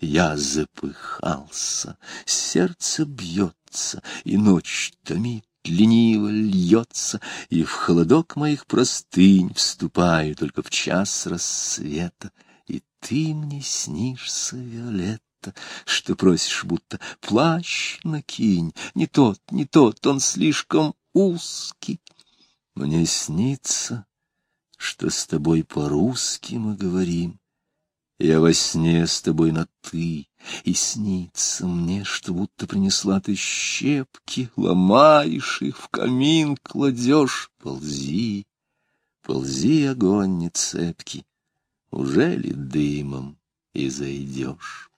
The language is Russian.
Я запыхался, сердце бьется, и ночь томит, лениво льется, и в холодок моих простынь вступаю только в час рассвета, и ты мне снишься, Виолетта, что просишь, будто плащ накинь, не тот, не тот, он слишком узкий. Мне снится, что с тобой по-русски мы говорим, я во сне с тобой на «ты», и снится мне, что будто принесла ты щепки, ломаешь их, в камин кладешь. Ползи, ползи, огонь не цепкий, уже ли дымом и зайдешь?